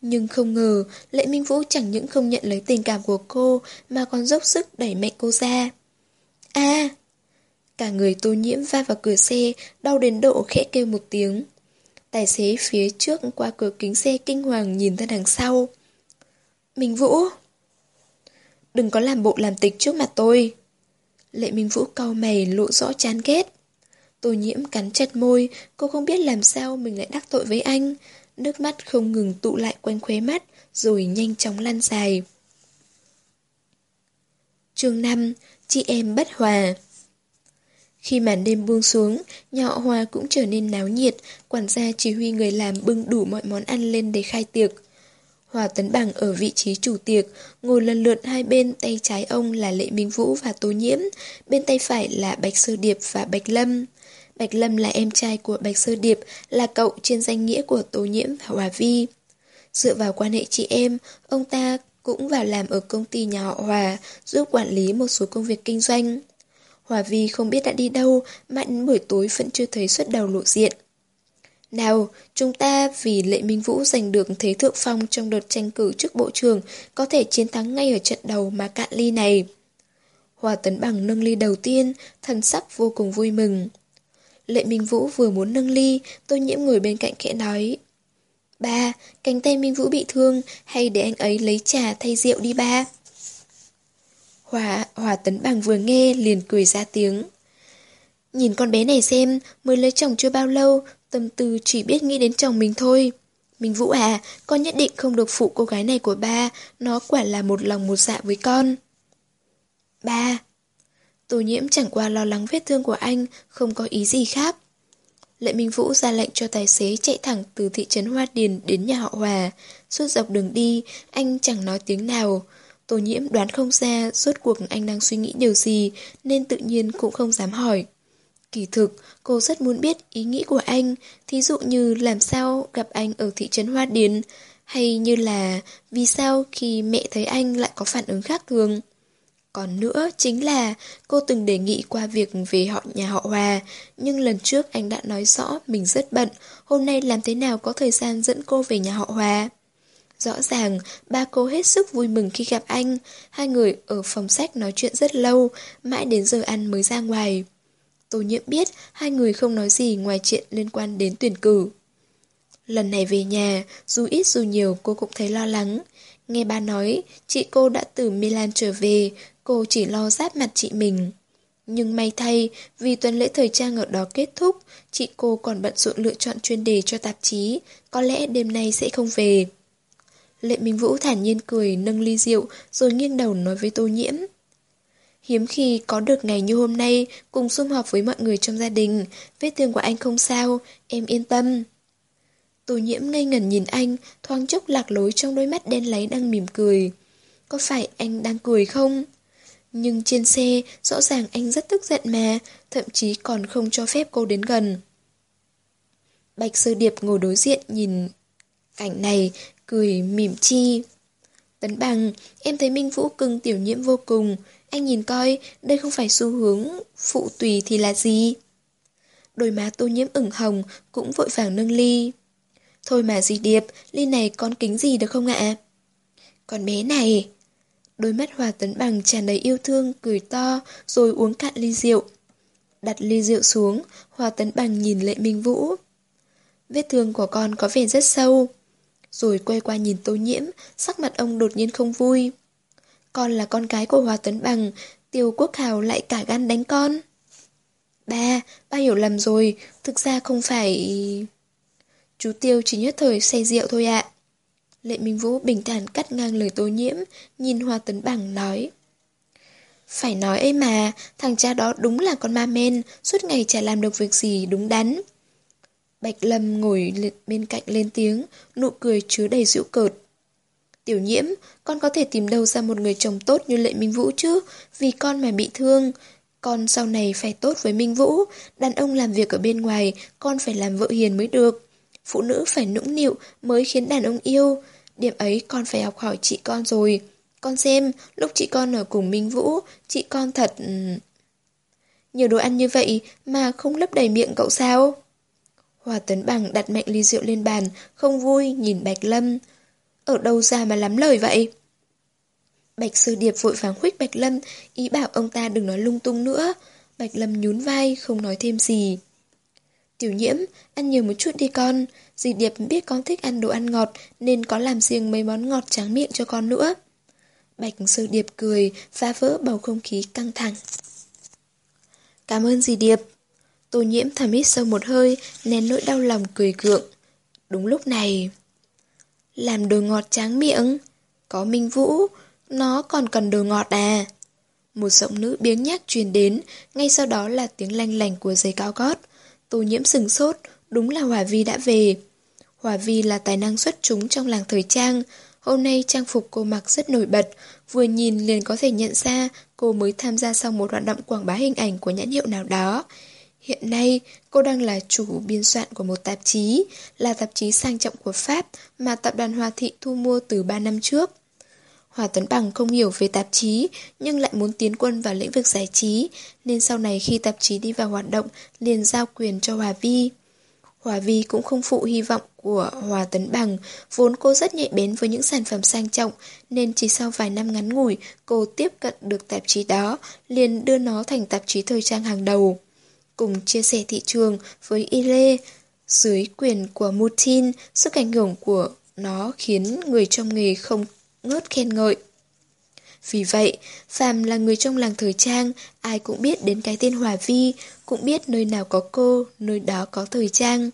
Nhưng không ngờ, Lệ Minh Vũ chẳng những không nhận lấy tình cảm của cô, mà còn dốc sức đẩy mạnh cô ra. a Cả người tô nhiễm va vào cửa xe, đau đến độ khẽ kêu một tiếng. Tài xế phía trước qua cửa kính xe kinh hoàng nhìn ra đằng sau. Minh Vũ! Đừng có làm bộ làm tịch trước mặt tôi. Lệ Minh Vũ cau mày lộ rõ chán ghét. Tô nhiễm cắn chặt môi, cô không biết làm sao mình lại đắc tội với anh. Nước mắt không ngừng tụ lại quanh khóe mắt, rồi nhanh chóng lăn dài. chương 5, chị em bất hòa. Khi màn đêm buông xuống, nhà họ Hoa cũng trở nên náo nhiệt, quản gia chỉ huy người làm bưng đủ mọi món ăn lên để khai tiệc. Hòa Tấn Bằng ở vị trí chủ tiệc, ngồi lần lượt hai bên tay trái ông là Lệ Minh Vũ và Tô Nhiễm, bên tay phải là Bạch Sơ Điệp và Bạch Lâm. Bạch Lâm là em trai của Bạch Sơ Điệp, là cậu trên danh nghĩa của Tô Nhiễm và Hòa Vi. Dựa vào quan hệ chị em, ông ta cũng vào làm ở công ty nhà họ Hòa, giúp quản lý một số công việc kinh doanh. Hòa Vi không biết đã đi đâu, mãi đến buổi tối vẫn chưa thấy xuất đầu lộ diện. Nào, chúng ta vì Lệ Minh Vũ giành được thế thượng phong trong đợt tranh cử trước bộ trưởng có thể chiến thắng ngay ở trận đầu mà cạn ly này. Hòa Tấn Bằng nâng ly đầu tiên, thần sắc vô cùng vui mừng. Lệ Minh Vũ vừa muốn nâng ly, tôi nhiễm ngồi bên cạnh khẽ nói. Ba, cánh tay Minh Vũ bị thương, hay để anh ấy lấy trà thay rượu đi ba? Hòa, Hòa Tấn Bằng vừa nghe liền cười ra tiếng. Nhìn con bé này xem, mới lấy chồng chưa bao lâu, tâm tư chỉ biết nghĩ đến chồng mình thôi. Minh Vũ à, con nhất định không được phụ cô gái này của ba, nó quả là một lòng một dạ với con. Ba. Tô nhiễm chẳng qua lo lắng vết thương của anh, không có ý gì khác. Lệ Minh Vũ ra lệnh cho tài xế chạy thẳng từ thị trấn Hoa Điền đến nhà họ Hòa. Suốt dọc đường đi, anh chẳng nói tiếng nào. Tô nhiễm đoán không ra rốt cuộc anh đang suy nghĩ điều gì, nên tự nhiên cũng không dám hỏi. Kỳ thực, cô rất muốn biết ý nghĩ của anh, thí dụ như làm sao gặp anh ở thị trấn Hoa Điền, hay như là vì sao khi mẹ thấy anh lại có phản ứng khác thường. Còn nữa chính là cô từng đề nghị qua việc về họ nhà họ Hòa, nhưng lần trước anh đã nói rõ mình rất bận, hôm nay làm thế nào có thời gian dẫn cô về nhà họ Hòa. Rõ ràng, ba cô hết sức vui mừng khi gặp anh, hai người ở phòng sách nói chuyện rất lâu, mãi đến giờ ăn mới ra ngoài. Tô nhiễm biết hai người không nói gì ngoài chuyện liên quan đến tuyển cử. Lần này về nhà, dù ít dù nhiều cô cũng thấy lo lắng. Nghe ba nói, chị cô đã từ Milan trở về, cô chỉ lo giáp mặt chị mình. Nhưng may thay, vì tuần lễ thời trang ở đó kết thúc, chị cô còn bận rộn lựa chọn chuyên đề cho tạp chí, có lẽ đêm nay sẽ không về. Lệ Minh Vũ thản nhiên cười, nâng ly rượu, rồi nghiêng đầu nói với Tô Nhiễm. Hiếm khi có được ngày như hôm nay, cùng sum họp với mọi người trong gia đình, vết thương của anh không sao, em yên tâm. Tô Nhiễm ngây ngẩn nhìn anh, thoáng chốc lạc lối trong đôi mắt đen láy đang mỉm cười. Có phải anh đang cười không? Nhưng trên xe, rõ ràng anh rất tức giận mà, thậm chí còn không cho phép cô đến gần. Bạch Sơ Điệp ngồi đối diện nhìn cảnh này, cười mỉm chi. Tấn bằng, em thấy Minh Vũ cưng tiểu nhiễm vô cùng. Anh nhìn coi, đây không phải xu hướng phụ tùy thì là gì? Đôi má tô nhiễm ửng hồng, cũng vội vàng nâng ly. Thôi mà dì Điệp, ly này con kính gì được không ạ? Con bé này... Đôi mắt Hòa Tấn Bằng tràn đầy yêu thương, cười to, rồi uống cạn ly rượu. Đặt ly rượu xuống, Hòa Tấn Bằng nhìn Lệ Minh Vũ. Vết thương của con có vẻ rất sâu. Rồi quay qua nhìn Tô Nhiễm, sắc mặt ông đột nhiên không vui. Con là con gái của Hòa Tấn Bằng, Tiêu Quốc Hào lại cả gan đánh con. Ba, ba hiểu lầm rồi, thực ra không phải... Chú Tiêu chỉ nhất thời say rượu thôi ạ. Lệ Minh Vũ bình thản cắt ngang lời Tô Nhiễm, nhìn Hoa Tấn Bằng nói. Phải nói ấy mà, thằng cha đó đúng là con ma men, suốt ngày chả làm được việc gì đúng đắn. Bạch Lâm ngồi bên cạnh lên tiếng, nụ cười chứa đầy dịu cợt. Tiểu nhiễm, con có thể tìm đâu ra một người chồng tốt như Lệ Minh Vũ chứ, vì con mà bị thương. Con sau này phải tốt với Minh Vũ, đàn ông làm việc ở bên ngoài, con phải làm vợ hiền mới được. Phụ nữ phải nũng nịu mới khiến đàn ông yêu. Điểm ấy con phải học hỏi chị con rồi. Con xem, lúc chị con ở cùng Minh Vũ, chị con thật... Ừ, nhiều đồ ăn như vậy mà không lấp đầy miệng cậu sao? Hòa Tấn Bằng đặt mạnh ly rượu lên bàn, không vui, nhìn Bạch Lâm. Ở đâu ra mà lắm lời vậy? Bạch Sư Điệp vội vàng khuyết Bạch Lâm, ý bảo ông ta đừng nói lung tung nữa. Bạch Lâm nhún vai, không nói thêm gì. Tiểu nhiễm, ăn nhiều một chút đi con. Dì Điệp biết con thích ăn đồ ăn ngọt nên có làm riêng mấy món ngọt tráng miệng cho con nữa. Bạch Sư Điệp cười, phá vỡ bầu không khí căng thẳng. Cảm ơn dì Điệp. Tô nhiễm thầm hít sâu một hơi, nén nỗi đau lòng cười gượng. Đúng lúc này... Làm đồ ngọt tráng miệng? Có Minh Vũ, nó còn cần đồ ngọt à? Một giọng nữ biếng nhác truyền đến, ngay sau đó là tiếng lanh lành của giày cao gót. Tô nhiễm sừng sốt, đúng là Hòa Vi đã về. Hòa Vi là tài năng xuất chúng trong làng thời trang. Hôm nay trang phục cô mặc rất nổi bật, vừa nhìn liền có thể nhận ra cô mới tham gia xong một hoạt động quảng bá hình ảnh của nhãn hiệu nào đó. Hiện nay, cô đang là chủ biên soạn của một tạp chí, là tạp chí sang trọng của Pháp mà tập đoàn Hòa Thị thu mua từ 3 năm trước. Hòa Tuấn Bằng không hiểu về tạp chí, nhưng lại muốn tiến quân vào lĩnh vực giải trí, nên sau này khi tạp chí đi vào hoạt động, liền giao quyền cho Hòa Vi. Hòa Vi cũng không phụ hy vọng của Hòa Tấn Bằng, vốn cô rất nhạy bén với những sản phẩm sang trọng, nên chỉ sau vài năm ngắn ngủi, cô tiếp cận được tạp chí đó, liền đưa nó thành tạp chí thời trang hàng đầu. Cùng chia sẻ thị trường với Ile, dưới quyền của Mutin, sức ảnh hưởng của nó khiến người trong nghề không ngớt khen ngợi. Vì vậy, Phạm là người trong làng thời trang, ai cũng biết đến cái tên Hòa Vi, cũng biết nơi nào có cô, nơi đó có thời trang.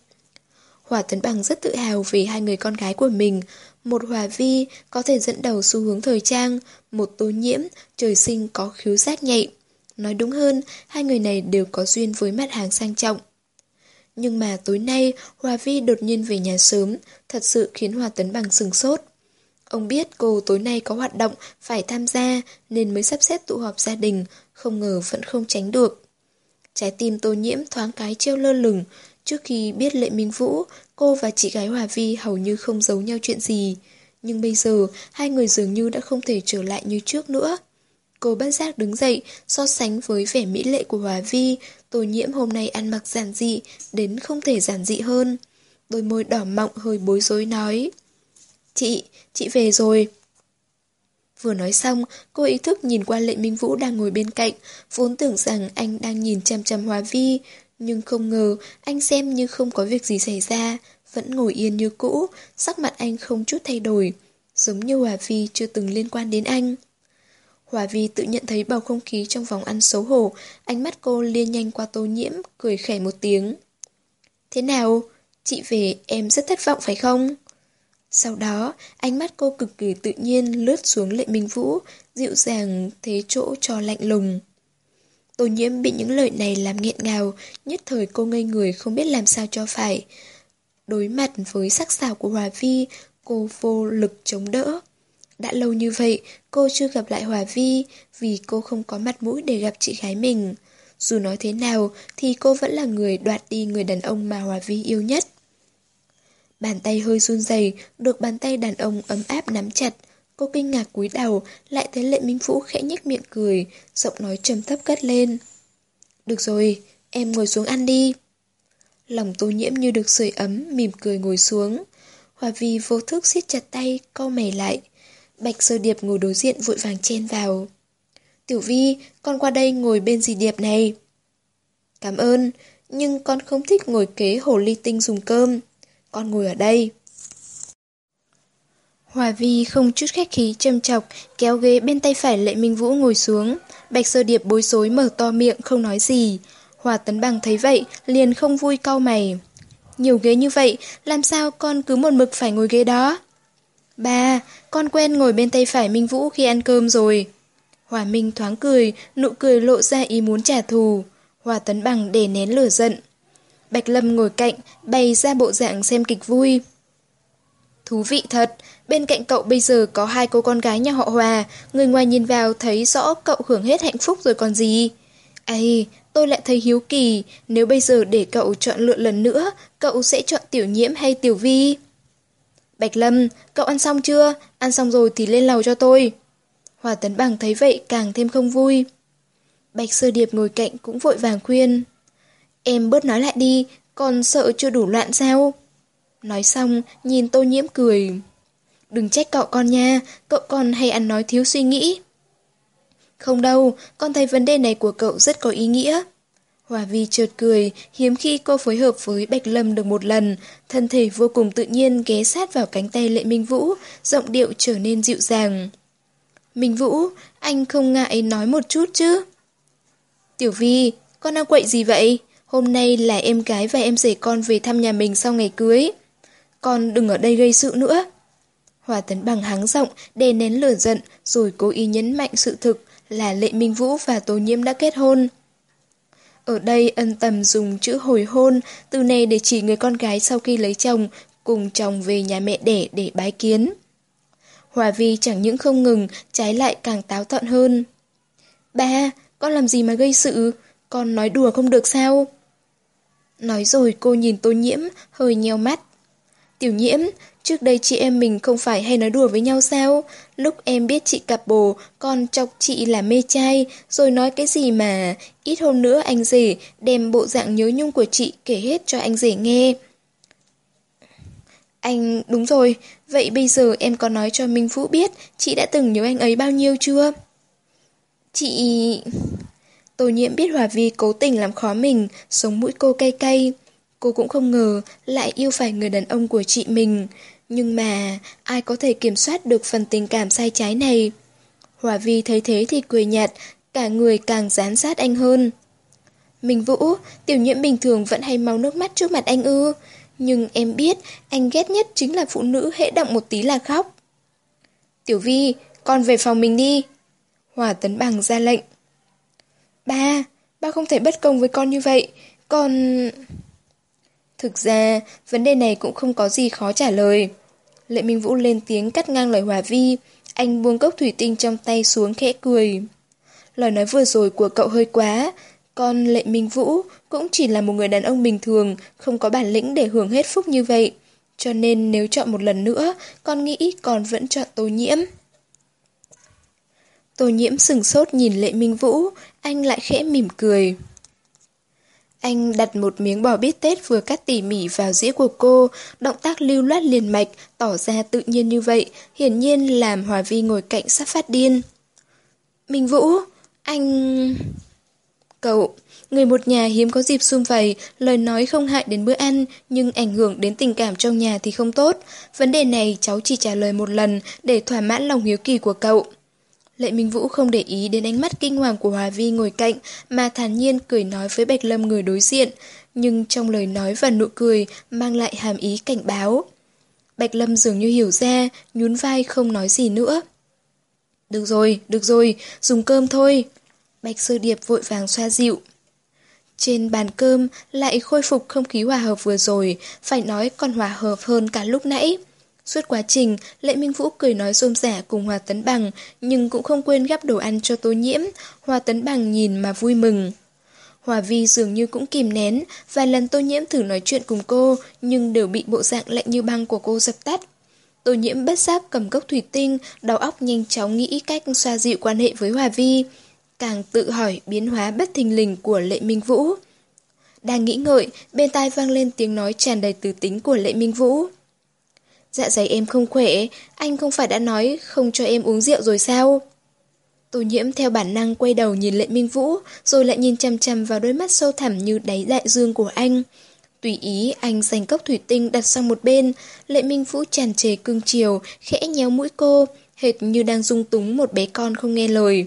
Hòa Tấn Bằng rất tự hào vì hai người con gái của mình. Một Hòa Vi có thể dẫn đầu xu hướng thời trang, một Tô Nhiễm trời sinh có khiếu giác nhạy. Nói đúng hơn, hai người này đều có duyên với mặt hàng sang trọng. Nhưng mà tối nay, Hòa Vi đột nhiên về nhà sớm, thật sự khiến Hòa Tấn Bằng sừng sốt. Ông biết cô tối nay có hoạt động phải tham gia nên mới sắp xếp tụ họp gia đình, không ngờ vẫn không tránh được. Trái tim tô nhiễm thoáng cái treo lơ lửng, trước khi biết Lệ Minh Vũ, cô và chị gái Hòa Vi hầu như không giấu nhau chuyện gì. Nhưng bây giờ, hai người dường như đã không thể trở lại như trước nữa. Cô bất giác đứng dậy, so sánh với vẻ mỹ lệ của Hòa Vi, tô nhiễm hôm nay ăn mặc giản dị, đến không thể giản dị hơn. Đôi môi đỏ mọng hơi bối rối nói. Chị, chị về rồi. Vừa nói xong, cô ý thức nhìn qua Lệ Minh Vũ đang ngồi bên cạnh, vốn tưởng rằng anh đang nhìn chăm chăm Hòa Vi, nhưng không ngờ anh xem như không có việc gì xảy ra, vẫn ngồi yên như cũ, sắc mặt anh không chút thay đổi, giống như Hòa Vi chưa từng liên quan đến anh. Hòa Vi tự nhận thấy bầu không khí trong vòng ăn xấu hổ, ánh mắt cô liên nhanh qua tô nhiễm, cười khẩy một tiếng. Thế nào? Chị về em rất thất vọng phải không? Sau đó, ánh mắt cô cực kỳ tự nhiên lướt xuống lệ minh vũ, dịu dàng thế chỗ cho lạnh lùng. Tô nhiễm bị những lời này làm nghẹn ngào, nhất thời cô ngây người không biết làm sao cho phải. Đối mặt với sắc sảo của Hòa Vi, cô vô lực chống đỡ. Đã lâu như vậy, cô chưa gặp lại Hòa Vi vì cô không có mặt mũi để gặp chị gái mình. Dù nói thế nào thì cô vẫn là người đoạt đi người đàn ông mà Hòa Vi yêu nhất. Bàn tay hơi run rẩy, được bàn tay đàn ông ấm áp nắm chặt. Cô kinh ngạc cúi đầu, lại thấy Lệ Minh Vũ khẽ nhếch miệng cười, giọng nói trầm thấp cất lên. Được rồi, em ngồi xuống ăn đi. Lòng tô nhiễm như được sưởi ấm, mỉm cười ngồi xuống. Hòa Vi vô thức siết chặt tay, câu mày lại. Bạch sơ điệp ngồi đối diện vội vàng chen vào. Tiểu Vi, con qua đây ngồi bên dì điệp này. Cảm ơn, nhưng con không thích ngồi kế hồ ly tinh dùng cơm con ngồi ở đây. Hòa Vi không chút khách khí châm chọc, kéo ghế bên tay phải Lệ Minh Vũ ngồi xuống. Bạch Sơ Điệp bối rối mở to miệng không nói gì. Hòa Tấn Bằng thấy vậy, liền không vui cau mày. Nhiều ghế như vậy, làm sao con cứ một mực phải ngồi ghế đó? Ba, con quen ngồi bên tay phải Minh Vũ khi ăn cơm rồi. Hòa Minh thoáng cười, nụ cười lộ ra ý muốn trả thù. Hòa Tấn Bằng để nén lửa giận. Bạch Lâm ngồi cạnh, bày ra bộ dạng xem kịch vui. Thú vị thật, bên cạnh cậu bây giờ có hai cô con gái nhà họ Hòa, người ngoài nhìn vào thấy rõ cậu hưởng hết hạnh phúc rồi còn gì. Ây, tôi lại thấy hiếu kỳ, nếu bây giờ để cậu chọn lựa lần nữa, cậu sẽ chọn tiểu nhiễm hay tiểu vi? Bạch Lâm, cậu ăn xong chưa? Ăn xong rồi thì lên lầu cho tôi. Hòa Tấn Bằng thấy vậy càng thêm không vui. Bạch Sơ Điệp ngồi cạnh cũng vội vàng khuyên. Em bớt nói lại đi, còn sợ chưa đủ loạn sao? Nói xong, nhìn tô nhiễm cười. Đừng trách cậu con nha, cậu con hay ăn nói thiếu suy nghĩ. Không đâu, con thấy vấn đề này của cậu rất có ý nghĩa. Hòa Vi chợt cười, hiếm khi cô phối hợp với Bạch Lâm được một lần, thân thể vô cùng tự nhiên ghé sát vào cánh tay Lệ Minh Vũ, giọng điệu trở nên dịu dàng. Minh Vũ, anh không ngại nói một chút chứ? Tiểu Vi, con đang quậy gì vậy? Hôm nay là em gái và em rể con về thăm nhà mình sau ngày cưới. Con đừng ở đây gây sự nữa. Hòa Tấn Bằng háng giọng, đè nén lửa giận, rồi cố ý nhấn mạnh sự thực là Lệ Minh Vũ và Tô Nhiễm đã kết hôn. Ở đây ân tầm dùng chữ hồi hôn, từ này để chỉ người con gái sau khi lấy chồng, cùng chồng về nhà mẹ đẻ để bái kiến. Hòa Vi chẳng những không ngừng, trái lại càng táo tợn hơn. Ba, con làm gì mà gây sự? Con nói đùa không được sao? Nói rồi cô nhìn tô nhiễm, hơi nheo mắt. Tiểu nhiễm, trước đây chị em mình không phải hay nói đùa với nhau sao? Lúc em biết chị cặp bồ, con chọc chị là mê trai, rồi nói cái gì mà ít hôm nữa anh rể đem bộ dạng nhớ nhung của chị kể hết cho anh rể nghe. Anh, đúng rồi, vậy bây giờ em có nói cho Minh Vũ biết chị đã từng nhớ anh ấy bao nhiêu chưa? Chị... Tô nhiễm biết Hòa Vi cố tình làm khó mình, sống mũi cô cay cay. Cô cũng không ngờ lại yêu phải người đàn ông của chị mình. Nhưng mà ai có thể kiểm soát được phần tình cảm sai trái này? Hòa Vi thấy thế thì cười nhạt, cả người càng dán sát anh hơn. Minh Vũ, tiểu nhiễm bình thường vẫn hay mau nước mắt trước mặt anh ư. Nhưng em biết anh ghét nhất chính là phụ nữ hễ động một tí là khóc. Tiểu Vi, con về phòng mình đi. Hòa Tấn Bằng ra lệnh. Ba, ba không thể bất công với con như vậy. Con... Thực ra, vấn đề này cũng không có gì khó trả lời. Lệ Minh Vũ lên tiếng cắt ngang lời Hòa Vi. Anh buông cốc thủy tinh trong tay xuống khẽ cười. Lời nói vừa rồi của cậu hơi quá. Con Lệ Minh Vũ cũng chỉ là một người đàn ông bình thường, không có bản lĩnh để hưởng hết phúc như vậy. Cho nên nếu chọn một lần nữa, con nghĩ con vẫn chọn tô nhiễm. Tô nhiễm sừng sốt nhìn Lệ Minh Vũ, anh lại khẽ mỉm cười. Anh đặt một miếng bò bít tết vừa cắt tỉ mỉ vào dĩa của cô, động tác lưu loát liền mạch, tỏ ra tự nhiên như vậy, hiển nhiên làm Hòa Vi ngồi cạnh sắp phát điên. Minh Vũ, anh... Cậu, người một nhà hiếm có dịp xung vầy, lời nói không hại đến bữa ăn, nhưng ảnh hưởng đến tình cảm trong nhà thì không tốt. Vấn đề này cháu chỉ trả lời một lần để thỏa mãn lòng hiếu kỳ của cậu. Lệ Minh Vũ không để ý đến ánh mắt kinh hoàng của Hòa Vi ngồi cạnh, mà thản nhiên cười nói với Bạch Lâm người đối diện, nhưng trong lời nói và nụ cười mang lại hàm ý cảnh báo. Bạch Lâm dường như hiểu ra, nhún vai không nói gì nữa. Được rồi, được rồi, dùng cơm thôi. Bạch Sơ Điệp vội vàng xoa dịu. Trên bàn cơm lại khôi phục không khí hòa hợp vừa rồi, phải nói còn hòa hợp hơn cả lúc nãy. Suốt quá trình, Lệ Minh Vũ cười nói rôm rả cùng Hòa Tấn Bằng, nhưng cũng không quên gắp đồ ăn cho Tô Nhiễm. Hòa Tấn Bằng nhìn mà vui mừng. Hòa Vi dường như cũng kìm nén, vài lần Tô Nhiễm thử nói chuyện cùng cô, nhưng đều bị bộ dạng lạnh như băng của cô dập tắt. Tô Nhiễm bất giác cầm cốc thủy tinh, đầu óc nhanh chóng nghĩ cách xoa dịu quan hệ với Hòa Vi. Càng tự hỏi biến hóa bất thình lình của Lệ Minh Vũ. Đang nghĩ ngợi, bên tai vang lên tiếng nói tràn đầy từ tính của Lệ Minh Vũ. Dạ dày em không khỏe, anh không phải đã nói không cho em uống rượu rồi sao? Tô nhiễm theo bản năng quay đầu nhìn Lệ Minh Vũ, rồi lại nhìn chăm chăm vào đôi mắt sâu thẳm như đáy đại dương của anh. Tùy ý anh dành cốc thủy tinh đặt sang một bên, Lệ Minh Vũ tràn trề cưng chiều, khẽ nhéo mũi cô, hệt như đang dung túng một bé con không nghe lời.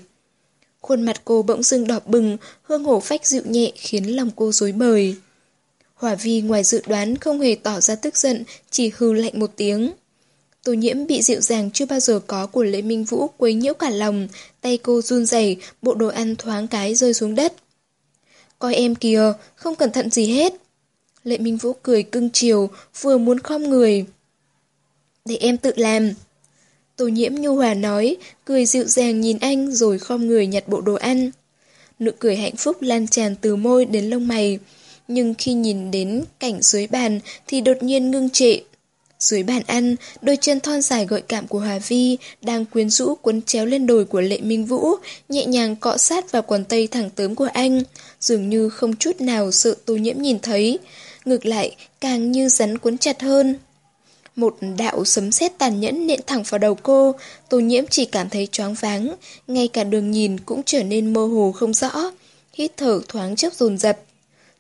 Khuôn mặt cô bỗng dưng đỏ bừng, hương hổ phách dịu nhẹ khiến lòng cô rối bời. Hỏa vi ngoài dự đoán không hề tỏ ra tức giận, chỉ hư lạnh một tiếng. Tô nhiễm bị dịu dàng chưa bao giờ có của Lệ Minh Vũ quấy nhiễu cả lòng, tay cô run rẩy, bộ đồ ăn thoáng cái rơi xuống đất. Coi em kìa, không cẩn thận gì hết. Lệ Minh Vũ cười cưng chiều, vừa muốn khom người. Để em tự làm. Tô nhiễm nhu hòa nói, cười dịu dàng nhìn anh rồi khom người nhặt bộ đồ ăn. Nụ cười hạnh phúc lan tràn từ môi đến lông mày nhưng khi nhìn đến cảnh dưới bàn thì đột nhiên ngưng trệ. Dưới bàn ăn, đôi chân thon dài gợi cảm của Hòa Vi đang quyến rũ cuốn chéo lên đồi của Lệ Minh Vũ, nhẹ nhàng cọ sát vào quần tây thẳng tớm của anh, dường như không chút nào sợ tô nhiễm nhìn thấy. Ngược lại, càng như rắn cuốn chặt hơn. Một đạo sấm sét tàn nhẫn nện thẳng vào đầu cô, tô nhiễm chỉ cảm thấy choáng váng, ngay cả đường nhìn cũng trở nên mơ hồ không rõ. Hít thở thoáng chốc dồn dập.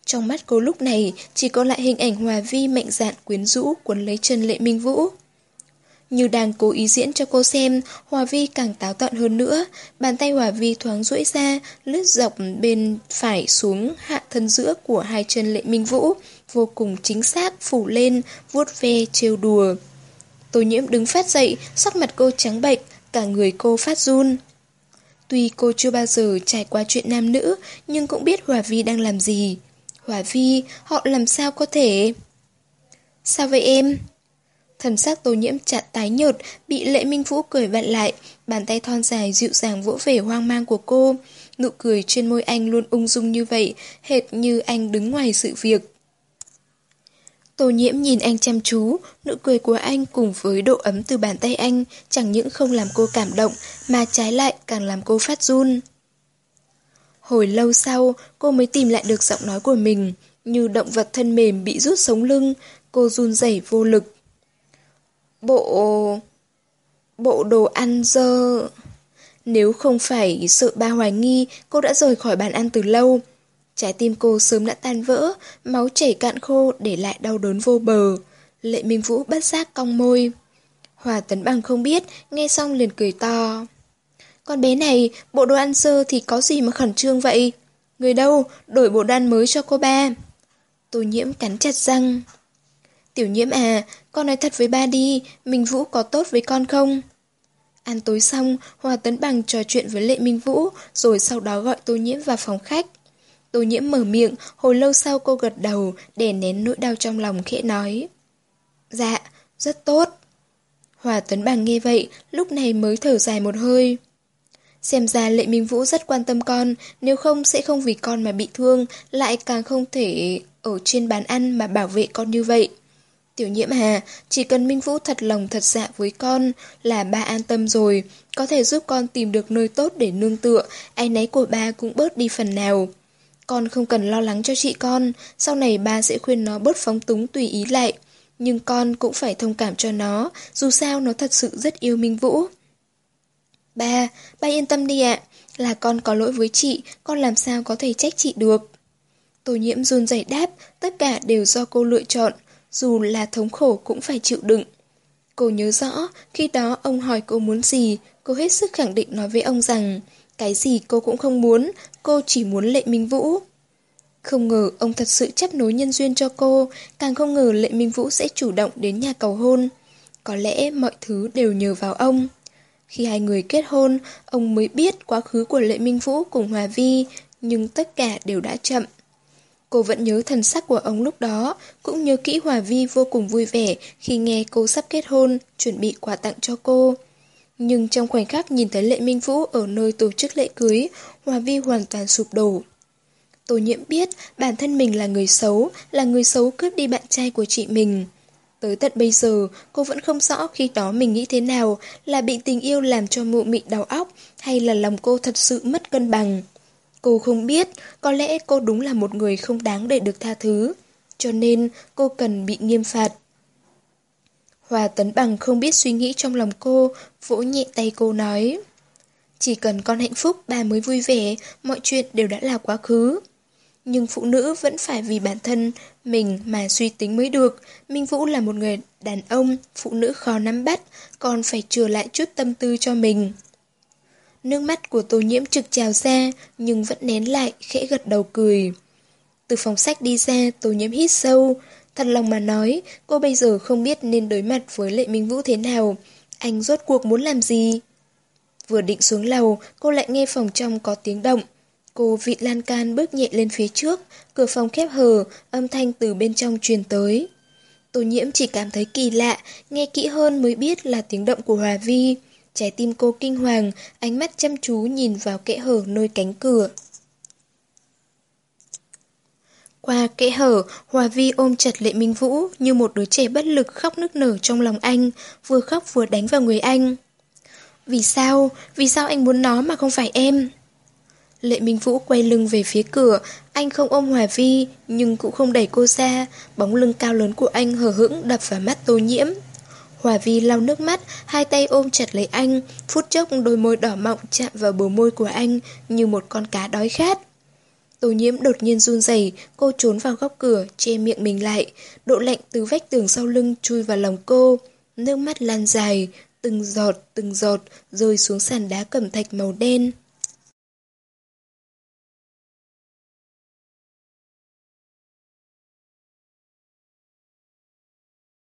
Trong mắt cô lúc này chỉ có lại hình ảnh Hòa Vi mạnh dạn quyến rũ cuốn lấy chân Lệ Minh Vũ. Như đang cố ý diễn cho cô xem, Hòa Vi càng táo tợn hơn nữa. Bàn tay Hòa Vi thoáng duỗi ra, lướt dọc bên phải xuống hạ thân giữa của hai chân Lệ Minh Vũ, vô cùng chính xác, phủ lên, vuốt ve, trêu đùa. Tô nhiễm đứng phát dậy, sắc mặt cô trắng bệch, cả người cô phát run. Tuy cô chưa bao giờ trải qua chuyện nam nữ, nhưng cũng biết Hòa Vi đang làm gì. Hòa Vi, họ làm sao có thể... Sao vậy em? Thần sắc tô nhiễm chặt tái nhợt, bị lệ minh vũ cười vặn lại, bàn tay thon dài dịu dàng vỗ về hoang mang của cô. Nụ cười trên môi anh luôn ung dung như vậy, hệt như anh đứng ngoài sự việc. Tô nhiễm nhìn anh chăm chú, nụ cười của anh cùng với độ ấm từ bàn tay anh chẳng những không làm cô cảm động, mà trái lại càng làm cô phát run. Hồi lâu sau, cô mới tìm lại được giọng nói của mình, như động vật thân mềm bị rút sống lưng, cô run rẩy vô lực. Bộ... Bộ đồ ăn dơ... Nếu không phải sợ ba hoài nghi, cô đã rời khỏi bàn ăn từ lâu. Trái tim cô sớm đã tan vỡ, máu chảy cạn khô để lại đau đớn vô bờ. Lệ Minh Vũ bất giác cong môi. Hòa Tấn Bằng không biết, nghe xong liền cười to. Con bé này, bộ đồ ăn sơ thì có gì mà khẩn trương vậy? Người đâu, đổi bộ đồ ăn mới cho cô ba. Tô nhiễm cắn chặt răng. Tiểu nhiễm à, con nói thật với ba đi, Minh Vũ có tốt với con không? Ăn tối xong, Hòa Tấn Bằng trò chuyện với Lệ Minh Vũ, rồi sau đó gọi Tô Nhiễm vào phòng khách. Tô Nhiễm mở miệng, hồi lâu sau cô gật đầu, để nén nỗi đau trong lòng khẽ nói. Dạ, rất tốt. Hòa Tấn Bằng nghe vậy, lúc này mới thở dài một hơi. Xem ra Lệ Minh Vũ rất quan tâm con, nếu không sẽ không vì con mà bị thương, lại càng không thể ở trên bàn ăn mà bảo vệ con như vậy. Tiểu nhiễm hà, chỉ cần Minh Vũ thật lòng thật dạ với con là ba an tâm rồi, có thể giúp con tìm được nơi tốt để nương tựa, ai nấy của ba cũng bớt đi phần nào. Con không cần lo lắng cho chị con, sau này ba sẽ khuyên nó bớt phóng túng tùy ý lại. Nhưng con cũng phải thông cảm cho nó, dù sao nó thật sự rất yêu Minh Vũ. Ba, ba yên tâm đi ạ, là con có lỗi với chị, con làm sao có thể trách chị được. Tô nhiễm run rẩy đáp, tất cả đều do cô lựa chọn, dù là thống khổ cũng phải chịu đựng. Cô nhớ rõ, khi đó ông hỏi cô muốn gì, cô hết sức khẳng định nói với ông rằng, cái gì cô cũng không muốn, cô chỉ muốn Lệ Minh Vũ. Không ngờ ông thật sự chấp nối nhân duyên cho cô, càng không ngờ Lệ Minh Vũ sẽ chủ động đến nhà cầu hôn. Có lẽ mọi thứ đều nhờ vào ông. Khi hai người kết hôn, ông mới biết quá khứ của Lệ Minh Vũ cùng Hòa Vi, nhưng tất cả đều đã chậm. Cô vẫn nhớ thần sắc của ông lúc đó, cũng nhớ kỹ Hòa Vi vô cùng vui vẻ khi nghe cô sắp kết hôn, chuẩn bị quà tặng cho cô. Nhưng trong khoảnh khắc nhìn thấy Lệ Minh Vũ ở nơi tổ chức lễ cưới, Hòa Vi hoàn toàn sụp đổ. Tô nhiễm biết bản thân mình là người xấu, là người xấu cướp đi bạn trai của chị mình. Tới tận bây giờ, cô vẫn không rõ khi đó mình nghĩ thế nào, là bị tình yêu làm cho mụ mị đầu óc, hay là lòng cô thật sự mất cân bằng. Cô không biết, có lẽ cô đúng là một người không đáng để được tha thứ. Cho nên, cô cần bị nghiêm phạt. Hòa Tấn Bằng không biết suy nghĩ trong lòng cô, vỗ nhẹ tay cô nói. Chỉ cần con hạnh phúc, bà mới vui vẻ, mọi chuyện đều đã là quá khứ. Nhưng phụ nữ vẫn phải vì bản thân mình mà suy tính mới được. Minh Vũ là một người đàn ông, phụ nữ khó nắm bắt, còn phải trừ lại chút tâm tư cho mình. Nước mắt của tô nhiễm trực trào ra, nhưng vẫn nén lại, khẽ gật đầu cười. Từ phòng sách đi ra, tô nhiễm hít sâu. Thật lòng mà nói, cô bây giờ không biết nên đối mặt với Lệ Minh Vũ thế nào. Anh rốt cuộc muốn làm gì? Vừa định xuống lầu, cô lại nghe phòng trong có tiếng động. Cô vịt lan can bước nhẹ lên phía trước, cửa phòng khép hờ, âm thanh từ bên trong truyền tới. Tô nhiễm chỉ cảm thấy kỳ lạ, nghe kỹ hơn mới biết là tiếng động của Hòa Vi. Trái tim cô kinh hoàng, ánh mắt chăm chú nhìn vào kẽ hở nơi cánh cửa. Qua kẽ hở, Hòa Vi ôm chặt Lệ Minh Vũ như một đứa trẻ bất lực khóc nức nở trong lòng anh, vừa khóc vừa đánh vào người anh. Vì sao? Vì sao anh muốn nó mà không phải em? Lệ Minh Vũ quay lưng về phía cửa, anh không ôm Hòa Vi, nhưng cũng không đẩy cô ra, bóng lưng cao lớn của anh hờ hững đập vào mắt tô nhiễm. Hòa Vi lau nước mắt, hai tay ôm chặt lấy anh, phút chốc đôi môi đỏ mọng chạm vào bờ môi của anh như một con cá đói khát. Tô nhiễm đột nhiên run rẩy, cô trốn vào góc cửa, che miệng mình lại, độ lạnh từ vách tường sau lưng chui vào lòng cô, nước mắt lan dài, từng giọt từng giọt rơi xuống sàn đá cẩm thạch màu đen.